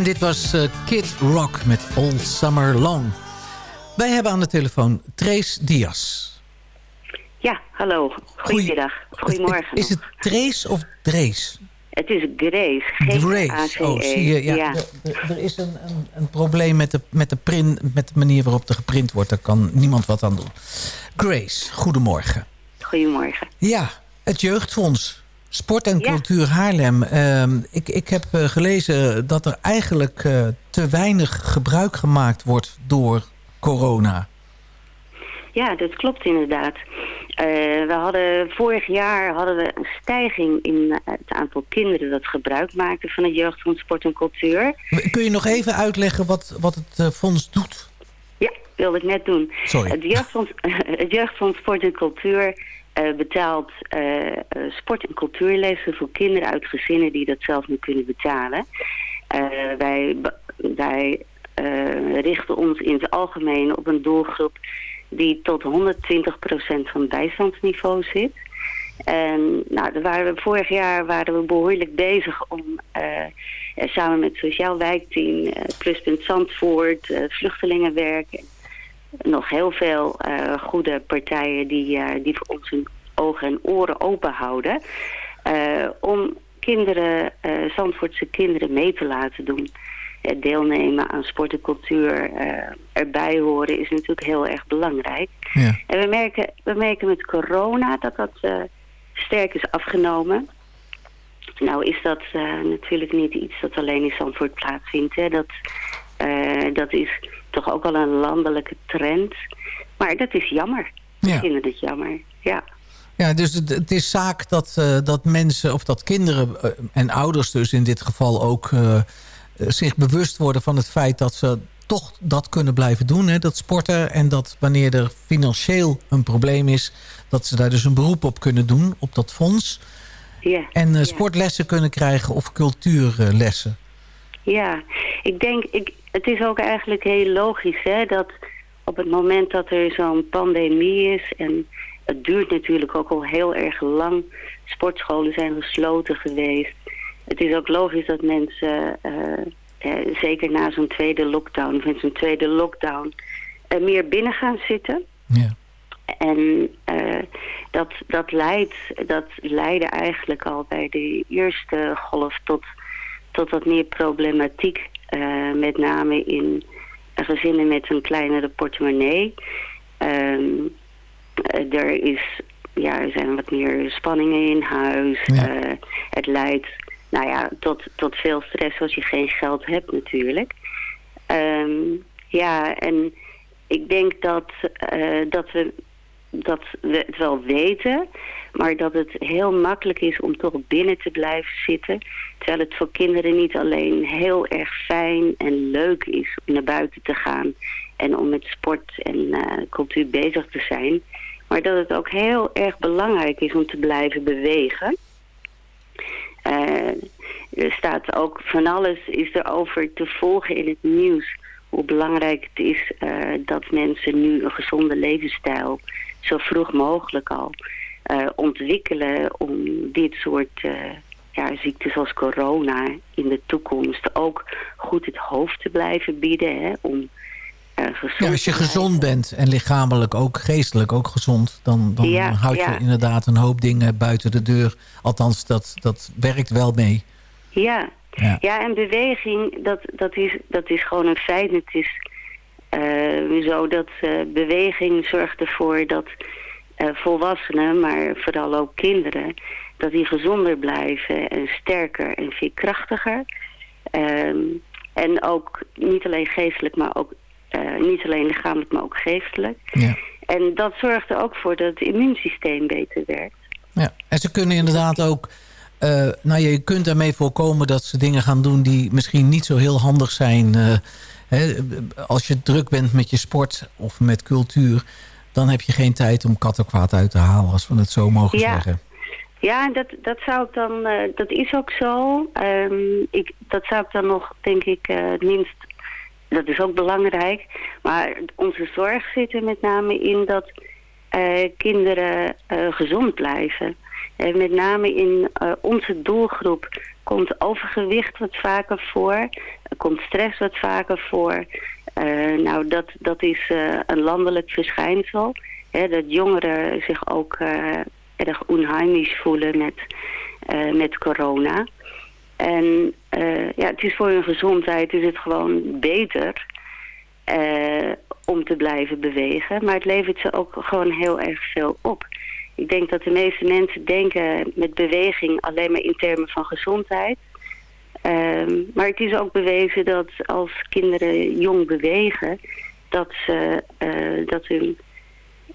En dit was eh, Kid Rock met All Summer Long. Wij hebben aan de telefoon Trace Diaz. Ja, hallo. Goedemiddag. Goedemorgen. Is het Trace of Drees? Het is Grace. Grace. Oh, zie je. Ja, ja. Er, er is een, een, een probleem met de, met, de print, met de manier waarop er geprint wordt. Daar kan niemand wat aan doen. Grace, goedemorgen. Goedemorgen. Ja, het Jeugdfonds. Sport en Cultuur Haarlem. Ehm, ik, ik heb eh, gelezen dat er eigenlijk eh, te weinig gebruik gemaakt wordt door corona. Ja, dat klopt inderdaad. Eh, we hadden, vorig jaar hadden we een stijging in het aantal kinderen dat gebruik maakten van het Jeugdfonds Sport en Cultuur. Kun je nog even uitleggen wat, wat het fonds doet? Ja, wilde ik net doen. Sorry. Het Jeugdfonds, het Jeugdfonds Sport en Cultuur eh, betaalt eh, eh, sport- en cultuurlessen voor kinderen uit gezinnen die dat zelf niet kunnen betalen. Wij wij richten ons in het algemeen op een doelgroep die tot 120% van bijstandsniveau zit. En nou, waren vorig jaar waren we behoorlijk bezig om samen met Sociaal Wijkteam, Pluspunt Zandvoort, Vluchtelingenwerk, en nog heel veel eh, goede partijen die, eh, die voor ons hun ogen en oren open houden. eh, om kinderen, Zandvoortse kinderen mee te laten doen. Deelnemen aan sport en cultuur, erbij horen is natuurlijk heel erg belangrijk. Ja. En we merken, we merken met corona dat dat sterk is afgenomen. Nou is dat natuurlijk niet iets dat alleen in Zandvoort plaatsvindt. Hè. Dat, dat is toch ook al een landelijke trend. Maar dat is jammer. Ja. Ik vind het jammer, ja. Ja, dus het, het is zaak dat, eh, dat mensen, of dat kinderen eh, en ouders dus in dit geval ook... eh, zich bewust worden van het feit dat ze toch dat kunnen blijven doen. Hè, dat sporten en dat wanneer er financieel een probleem is... dat ze daar dus een beroep op kunnen doen, op dat fonds. Ja, En sportlessen kunnen krijgen of cultuurlessen. Ja, ik denk, ik, het is ook eigenlijk heel logisch hè, dat op het moment dat er zo'n pandemie is... en het duurt natuurlijk ook al heel erg lang, sportscholen zijn gesloten geweest. Het is ook logisch dat mensen, eh, eh, zeker na zo'n tweede lockdown, of in zo'n tweede lockdown, meer binnen gaan zitten. Ja. En eh, dat, dat, leidt, dat leidde eigenlijk al bij de eerste golf tot, tot wat meer problematiek. Eh, met name in gezinnen met een kleinere portemonnee. Ehm, eh, er, is, ja, er zijn wat meer spanningen in huis. Eh, het leidt nou ja, tot, tot veel stress als je geen geld hebt natuurlijk. Ehm, ja, en ik denk dat, dat, we, dat we het wel weten, maar dat het heel makkelijk is om toch binnen te blijven zitten. Terwijl het voor kinderen niet alleen heel erg fijn en leuk is om naar buiten te gaan en om met sport en eh, cultuur bezig te zijn. Maar dat het ook heel erg belangrijk is om te blijven bewegen. Eh, er staat ook van alles is er over te volgen in het nieuws. Hoe belangrijk het is eh, dat mensen nu een gezonde levensstijl zo vroeg mogelijk al eh, ontwikkelen om dit soort eh, ja, ziektes als corona in de toekomst ook goed het hoofd te blijven bieden. Hè, om eh, Ja, als je gezond bent en lichamelijk ook, geestelijk ook gezond... dan, dan Ja, houd je ja. inderdaad een hoop dingen buiten de deur. Althans, dat, dat werkt wel mee. Ja. Ja. En beweging, dat, dat, is, dat is gewoon een feit. Het is zo dat beweging zorgt ervoor dat volwassenen, maar vooral ook kinderen, dat die gezonder blijven en sterker en veerkrachtiger. Ehm, en ook niet alleen geestelijk, maar ook eh, niet alleen lichamelijk, maar ook geestelijk. Ja. En dat zorgt er ook voor dat het immuunsysteem beter werkt. Ja. En ze kunnen inderdaad ook... eh, nou, je kunt daarmee voorkomen dat ze dingen gaan doen... die misschien niet zo heel handig zijn. eh, hè, als je druk bent met je sport of met cultuur... dan heb je geen tijd om kattenkwaad uit te halen... als we het zo mogen Ja. zeggen. Ja, dat, dat zou ik dan, eh, dat is ook zo. Ehm, ik, dat zou ik dan nog, denk ik, eh, het minst, dat is ook belangrijk. Maar onze zorg zit er met name in dat eh, kinderen gezond blijven. Eh, met name in onze doelgroep komt overgewicht wat vaker voor. Komt stress wat vaker voor. Eh, nou, dat, dat is eh, een landelijk verschijnsel. Hè, dat jongeren zich ook eh, erg onheimisch voelen met, met corona. En ja, het is voor hun gezondheid is het gewoon beter om te blijven bewegen. Maar het levert ze ook gewoon heel erg veel op. Ik denk dat de meeste mensen denken met beweging alleen maar in termen van gezondheid. Ehm, maar het is ook bewezen dat als kinderen jong bewegen, dat, ze, eh, dat, hun,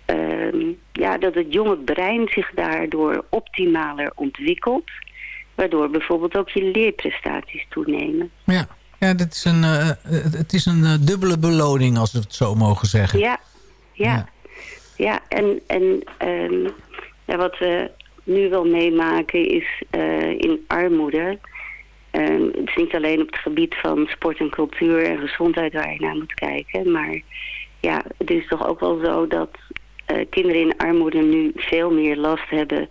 ehm, ja, dat het jonge brein zich daardoor optimaler ontwikkelt. Waardoor bijvoorbeeld ook je leerprestaties toenemen. Ja, ja dat is een, eh, het is een eh, dubbele beloning als we het zo mogen zeggen. Ja, ja. Ja, en, en ehm, ja, wat we nu wel meemaken is in armoede. Ehm, het is niet alleen op het gebied van sport en cultuur en gezondheid waar je naar moet kijken. Maar ja, het is toch ook wel zo dat eh, kinderen in armoede nu veel meer last hebben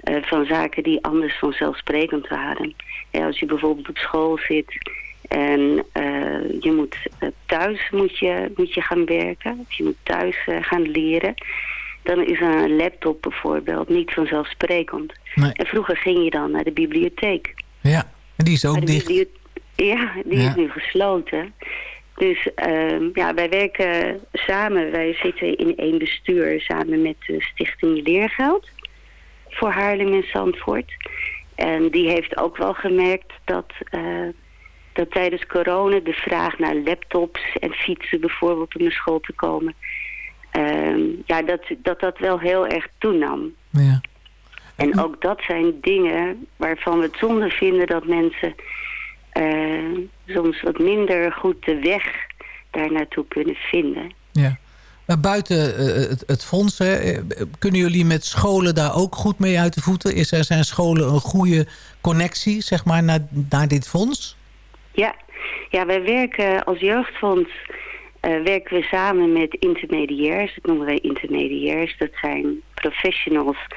eh, van zaken die anders vanzelfsprekend waren. Ja, als je bijvoorbeeld op school zit en eh, je moet thuis moet je, moet je gaan werken, of je moet thuis gaan leren, dan is een laptop bijvoorbeeld niet vanzelfsprekend. En vroeger ging je dan naar de bibliotheek. Ja, en die is ook dicht. Ja, die Ja. is nu gesloten. Dus ehm, ja, wij werken samen. Wij zitten in één bestuur samen met de Stichting Leergeld voor Haarlem en Zandvoort. En die heeft ook wel gemerkt dat, eh, dat tijdens corona de vraag naar laptops en fietsen bijvoorbeeld om naar school te komen, ehm, ja, dat, dat dat wel heel erg toenam. Ja. En ook dat zijn dingen waarvan we het zonde vinden dat mensen eh, soms wat minder goed de weg daar naartoe kunnen vinden. Ja. Maar buiten eh, het, het fonds, hè, eh, kunnen jullie met scholen daar ook goed mee uit de voeten? Is er zijn scholen een goede connectie zeg maar, naar, naar dit fonds? Ja, ja wij werken als jeugdfonds eh, werken we samen met intermediairs. Dat noemen wij intermediairs. Dat zijn professionals eh,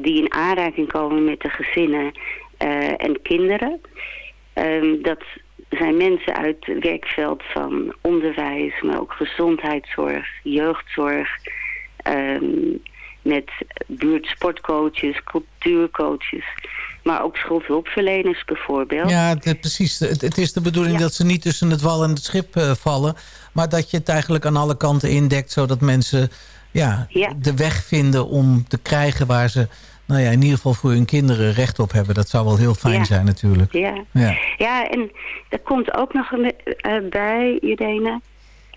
die in aanraking komen met de gezinnen eh, en kinderen. Ehm, dat zijn mensen uit het werkveld van onderwijs, maar ook gezondheidszorg, jeugdzorg, ehm, met buurtsportcoaches, cultuurcoaches, maar ook schuldhulpverleners bijvoorbeeld. Ja, het- precies. Het, het is de bedoeling dat ze niet tussen het wal en het schip eh, vallen. Maar dat je het eigenlijk aan alle kanten indekt. Zodat mensen ja, de weg vinden om te krijgen waar ze... Nou ja, in ieder geval voor hun kinderen recht op hebben. Dat zou wel heel fijn Ja. zijn natuurlijk. Ja. Ja. Ja, en er komt ook nog een, eh, bij, Irene.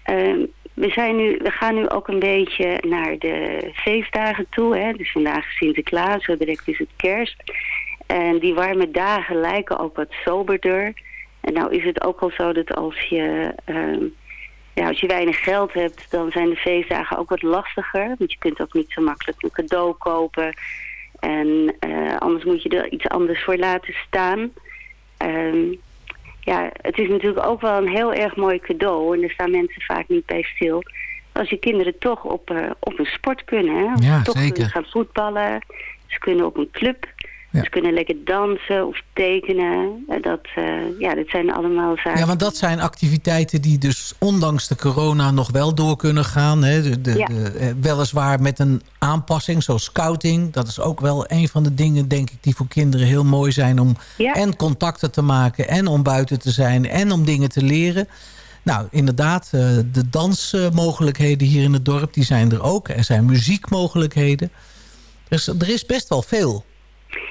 Ehm, we, zijn nu, we gaan nu ook een beetje naar de feestdagen toe. Hè? Dus vandaag is Sinterklaas, zo direct is het kerst. En die warme dagen lijken ook wat soberder. En nou is het ook al zo dat als je, ehm, ja, als je weinig geld hebt... dan zijn de feestdagen ook wat lastiger. Want je kunt ook niet zo makkelijk een cadeau kopen... En eh, anders moet je er iets anders voor laten staan. Ehm, ja, het is natuurlijk ook wel een heel erg mooi cadeau. En daar staan mensen vaak niet bij stil. Als je kinderen toch op, eh, op een sport kunnen. Hè? Ja, ze toch zeker. kunnen gaan voetballen. Ze kunnen op een club. Ze kunnen lekker dansen of tekenen. Eh, Dat, eh, ja, dat zijn allemaal zaken. Ja, want dat zijn activiteiten die dus ondanks de corona nog wel door kunnen gaan. Hè? De, de, Ja. de, eh, weliswaar met een aanpassing, zoals scouting. Dat is ook wel een van de dingen, denk ik, die voor kinderen heel mooi zijn... om en contacten te maken en om buiten te zijn en om dingen te leren. Nou, inderdaad, de dansmogelijkheden hier in het dorp, die zijn er ook. Er zijn muziekmogelijkheden. Dus er is best wel veel.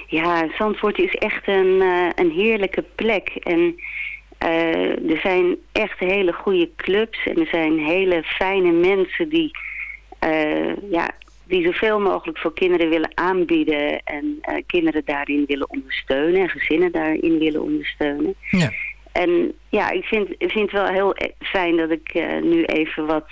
Ja, Zandvoort is echt een, eh, een heerlijke plek. En eh, er zijn echt hele goede clubs en er zijn hele fijne mensen die, eh, ja, die zoveel mogelijk voor kinderen willen aanbieden en kinderen daarin willen ondersteunen en gezinnen daarin willen ondersteunen. Ja. En ja, ik vind, ik vind het wel heel e- fijn dat ik nu even wat,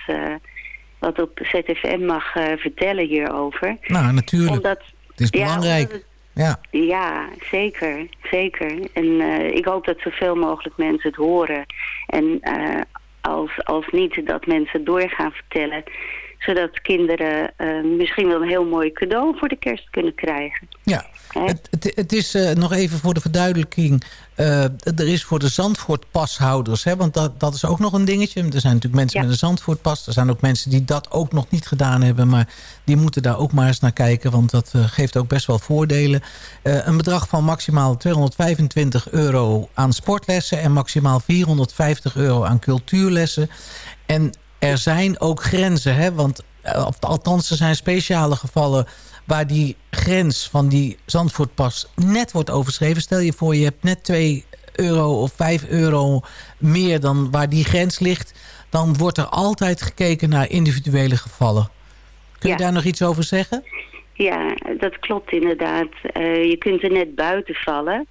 wat op ZFM mag vertellen hierover. Nou, natuurlijk. Omdat, het is belangrijk. Ja. ja, zeker. Zeker. En eh, ik hoop dat zoveel mogelijk mensen het horen. En eh, als, als niet dat mensen door gaan vertellen... Zodat kinderen eh, misschien wel een heel mooi cadeau voor de kerst kunnen krijgen. Ja, het, het, het is eh, nog even voor de verduidelijking. eh, er is voor de Zandvoort-pashouders, hè, want dat, dat is ook nog een dingetje. Er zijn natuurlijk mensen met een Zandvoort-pas. Er zijn ook mensen die dat ook nog niet gedaan hebben. Maar die moeten daar ook maar eens naar kijken, want dat geeft ook best wel voordelen. Een bedrag van maximaal 225 euro aan sportlessen... en maximaal 450 euro aan cultuurlessen. En er zijn ook grenzen, hè, want eh, althans er zijn speciale gevallen waar die grens van die Zandvoortpas net wordt overschreven. Stel je voor, je hebt net 2 euro of 5 euro meer dan waar die grens ligt. Dan wordt er altijd gekeken naar individuele gevallen. Kun je Ja. daar nog iets over zeggen? Ja, dat klopt inderdaad. Eh, je kunt er net buiten vallen.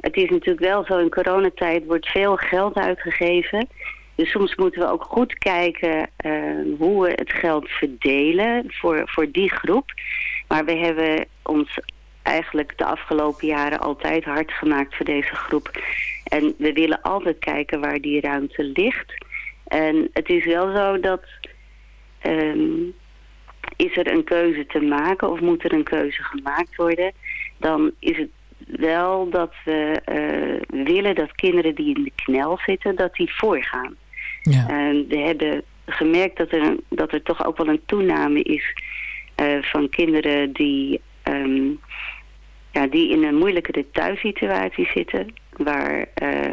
Het is natuurlijk wel zo, in coronatijd wordt veel geld uitgegeven. Dus soms moeten we ook goed kijken eh, hoe we het geld verdelen voor, voor die groep. Maar we hebben ons eigenlijk de afgelopen jaren altijd hard gemaakt voor deze groep. En we willen altijd kijken waar die ruimte ligt. En het is wel zo dat... ehm, is er een keuze te maken of moet er een keuze gemaakt worden... dan is het wel dat we eh, willen dat kinderen die in de knel zitten, dat die voorgaan. En we hebben gemerkt dat er, dat er toch ook wel een toename is eh, van kinderen die, ehm, ja, die in een moeilijkere thuissituatie zitten. Waar eh,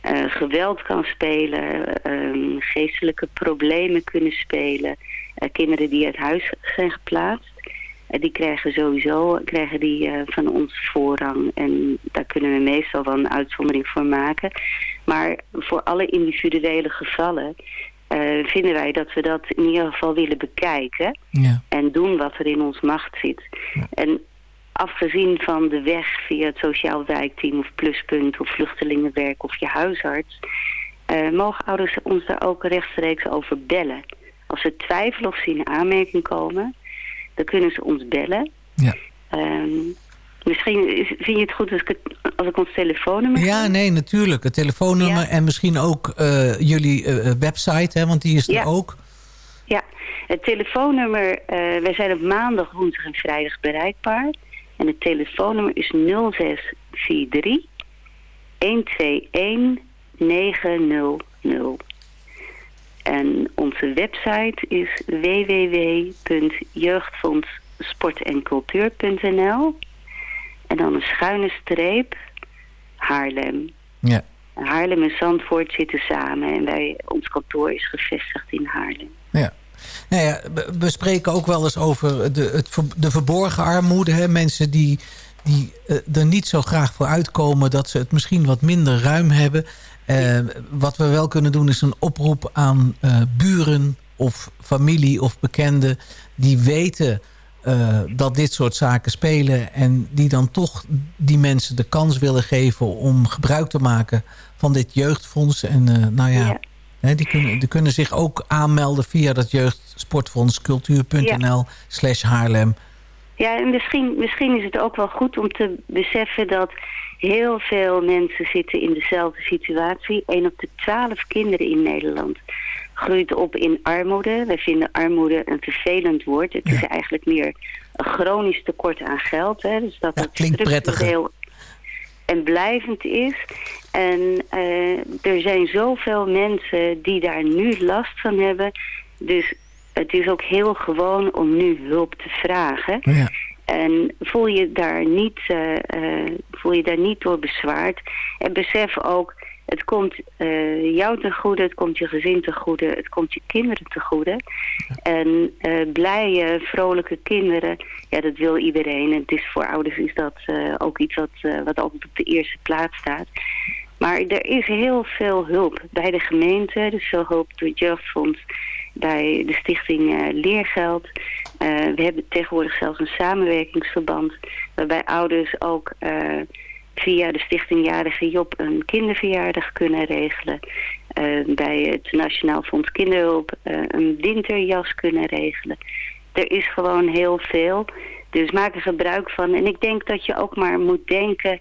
eh, geweld kan spelen, ehm, geestelijke problemen kunnen spelen. Kinderen die uit huis zijn geplaatst. Die krijgen sowieso krijgen die, eh, van ons voorrang. En daar kunnen we meestal wel een uitzondering voor maken. Maar voor alle individuele gevallen eh, vinden wij dat we dat in ieder geval willen bekijken. Ja. En doen wat er in ons macht zit. En afgezien van de weg via het sociaal wijkteam of pluspunt of vluchtelingenwerk of je huisarts... eh, mogen ouders ons daar ook rechtstreeks over bellen. Als ze twijfelen of ze in aanmerking komen, dan kunnen ze ons bellen. Ja. Ehm, misschien is- vind je het goed als ik, het, als ik ons telefoonnummer Ja, nee, natuurlijk. Het telefoonnummer en misschien ook eh, jullie eh, eh, website, hè, want die is er Ja. ook. Ja, het telefoonnummer, eh wij zijn op maandag, woensdag en vrijdag bereikbaar. En het telefoonnummer is 0643 121 900. En onze website is www.jeugdfondssportencultuur.nl En dan een schuine streep Haarlem. Ja. Haarlem en Zandvoort zitten samen en wij, ons kantoor is gevestigd in Haarlem. Ja. Nou ja, we- spreken ook wel eens over de, het, de verborgen armoede. Hè? Mensen die, die eh, er niet zo graag voor uitkomen... dat ze het misschien wat minder ruim hebben. Eh, wat we wel kunnen doen is een oproep aan eh, buren of familie of bekenden... die weten eh, dat dit soort zaken spelen... en die dan toch die mensen de kans willen geven... om gebruik te maken van dit jeugdfonds. En eh, nou ja... Hè, die, kunnen, die kunnen zich ook aanmelden via dat jeugdsportfonds cultuur.nl slash Haarlem. Ja, en misschien, misschien is het ook wel goed om te beseffen dat heel veel mensen zitten in dezelfde situatie. 1 op de 12 kinderen in Nederland groeit op in armoede. Wij vinden armoede een vervelend woord. Het is eigenlijk meer een chronisch tekort aan geld. Hè? Dus dat het klinkt prettiger. en blijvend is. En eh, er zijn zoveel mensen die daar nu last van hebben. Dus het is ook heel gewoon om nu hulp te vragen. En voel je, daar niet, eh, eh, voel je daar niet door bezwaard. En besef ook, het komt eh, jou ten goede, het komt je gezin ten goede, het komt je kinderen ten goede. En blije, vrolijke kinderen, ja, dat wil iedereen. En het is voor ouders is dat ook iets wat, wat altijd op de eerste plaats staat. Maar er is heel veel hulp bij de gemeente. Is veel hulp door het jeugdfonds, bij de stichting Leergeld. Eh, we hebben tegenwoordig zelfs een samenwerkingsverband... waarbij ouders ook eh, via de stichting Jarige Job een kinderverjaardag kunnen regelen. Eh, bij het Nationaal Fonds Kinderhulp een winterjas kunnen regelen. Er is gewoon heel veel. Dus maak er gebruik van. En ik denk dat je ook maar moet denken...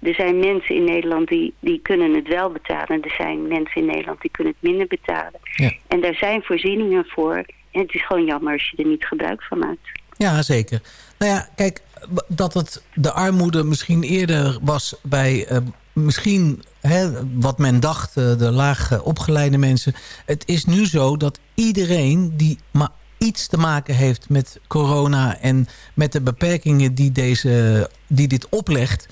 er zijn mensen in Nederland die, die kunnen het wel betalen. Er zijn mensen in Nederland die kunnen het minder betalen. En daar zijn voorzieningen voor. En het is gewoon jammer als je er niet gebruik van maakt. Ja, zeker. Nou ja, kijk, dat het de armoede misschien eerder was bij... eh, misschien hè, wat men dacht, eh, de laag eh, opgeleide mensen. Het is nu zo dat iedereen die maar iets te maken heeft met corona... en met de beperkingen die, deze, die dit oplegt...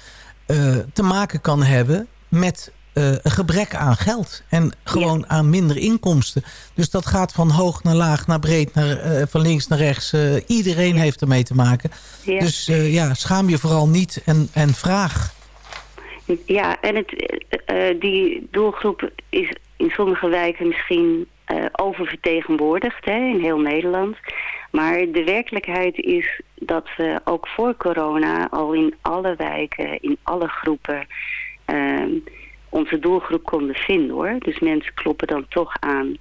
te maken kan hebben met eh, een gebrek aan geld. En gewoon aan minder inkomsten. Dus dat gaat van hoog naar laag, naar breed, naar, eh, van links naar rechts. Eh, iedereen heeft ermee te maken. Ja. Dus ja, schaam je vooral niet en, en vraag. Ja, en het, die doelgroep is in sommige wijken misschien oververtegenwoordigd hè, in heel Nederland. Maar de werkelijkheid is dat we ook voor corona al in alle wijken, in alle groepen, ehm, onze doelgroep konden vinden hoor. Dus mensen kloppen dan toch aan.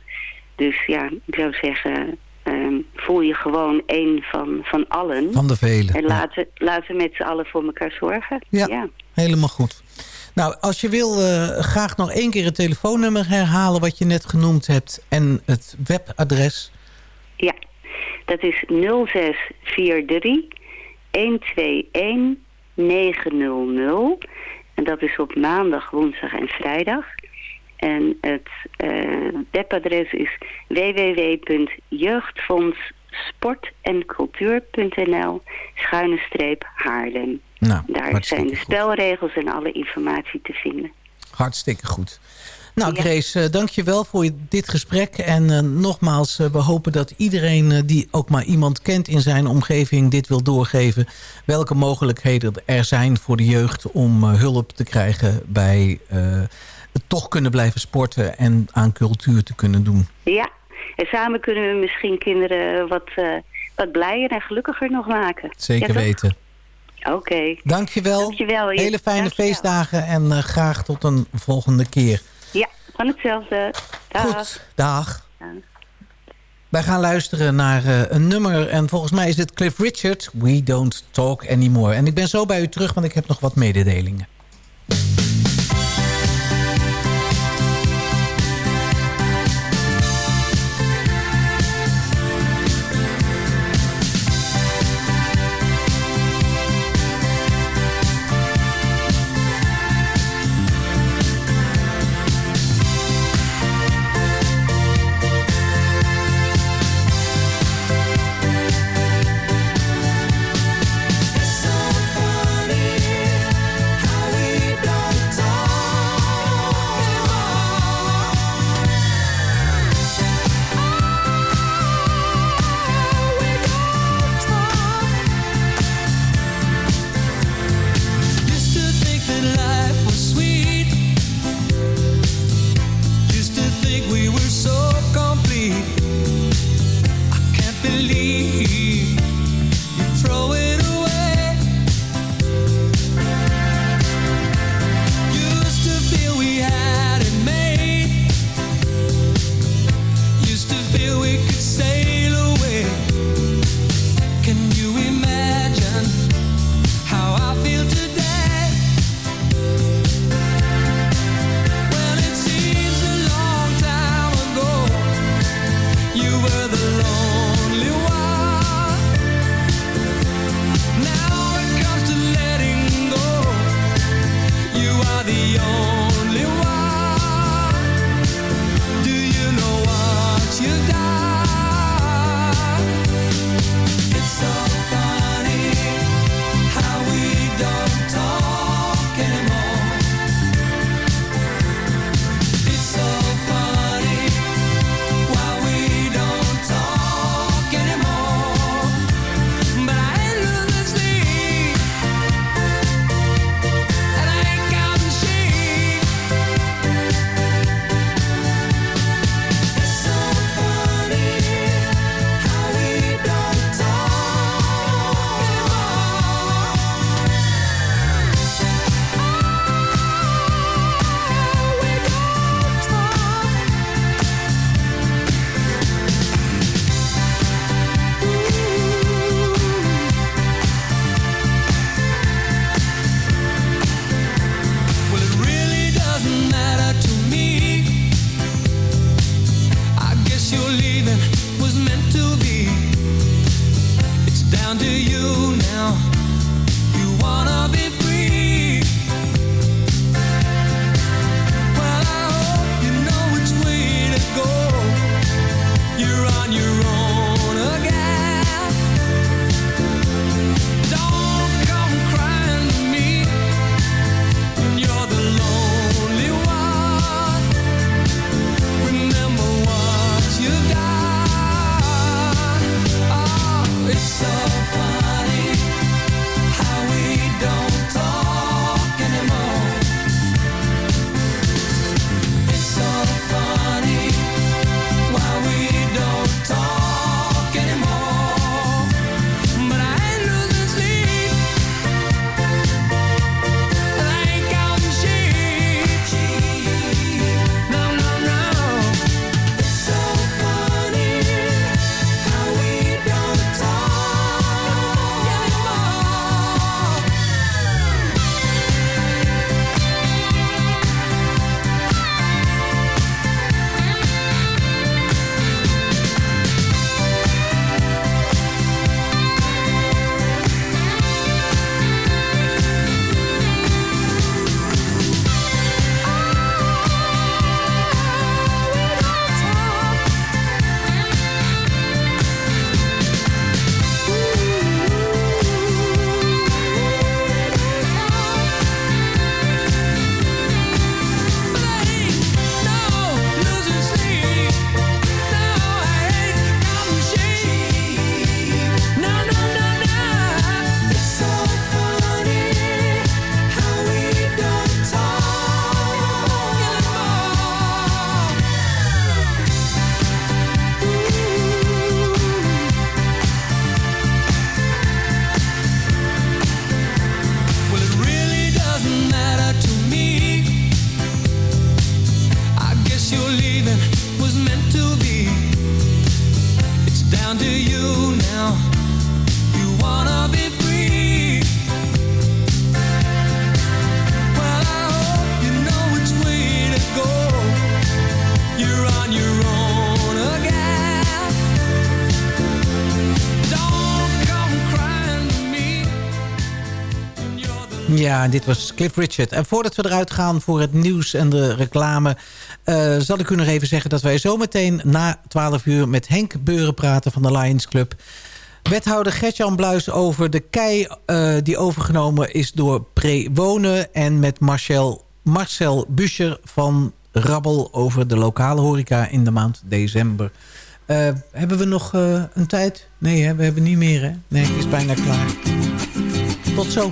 Dus ja, ik zou zeggen, ehm, voel je gewoon één van, van allen. Van de velen, En ja. laten, laten we met z'n allen voor elkaar zorgen. Ja, helemaal goed. Nou, als je wil, eh, graag nog één keer het telefoonnummer herhalen... wat je net genoemd hebt en het webadres. Ja, dat is 0643 121 900. En dat is op maandag, woensdag en vrijdag. En het eh, webadres is www.jeugdfondssportencultuur.nl schuine streep Haarlem. Nou, Daar zijn de spelregels en alle informatie te vinden. Hartstikke goed. Nou, Grace, eh, dank je wel voor dit gesprek. En eh, nogmaals, eh, we hopen dat iedereen die ook maar iemand kent in zijn omgeving... dit wil doorgeven. Welke mogelijkheden er zijn voor de jeugd om hulp te krijgen... bij het toch kunnen blijven sporten en aan cultuur te kunnen doen. Ja, en samen kunnen we misschien kinderen wat, wat blijer en gelukkiger nog maken. Zeker Ja, weten. Oké. Dank je wel. Dankjewel. Ja, Hele fijne dankjewel. feestdagen en graag tot een volgende keer. Ja, van hetzelfde. Dag. Goed, dag. Wij gaan luisteren naar eh, een nummer en volgens mij is het Cliff Richard. We don't talk anymore. En ik ben zo bij u terug, want ik heb nog wat mededelingen. Ja, dit was Cliff Richard. En voordat we eruit gaan voor het nieuws en de reclame... eh, zal ik u nog even zeggen dat wij zometeen na 12 uur... met Henk Beuren praten van de Lions Club. Wethouder Gertjan Bluis over de kei eh, die overgenomen is door Prewonen... en met Marcel, Marcel Buscher van Rabbel over de lokale horeca in de maand december. Eh, hebben we nog een tijd? Nee, hè? we hebben niet meer. Hè? Nee, het is bijna klaar. Tot zo.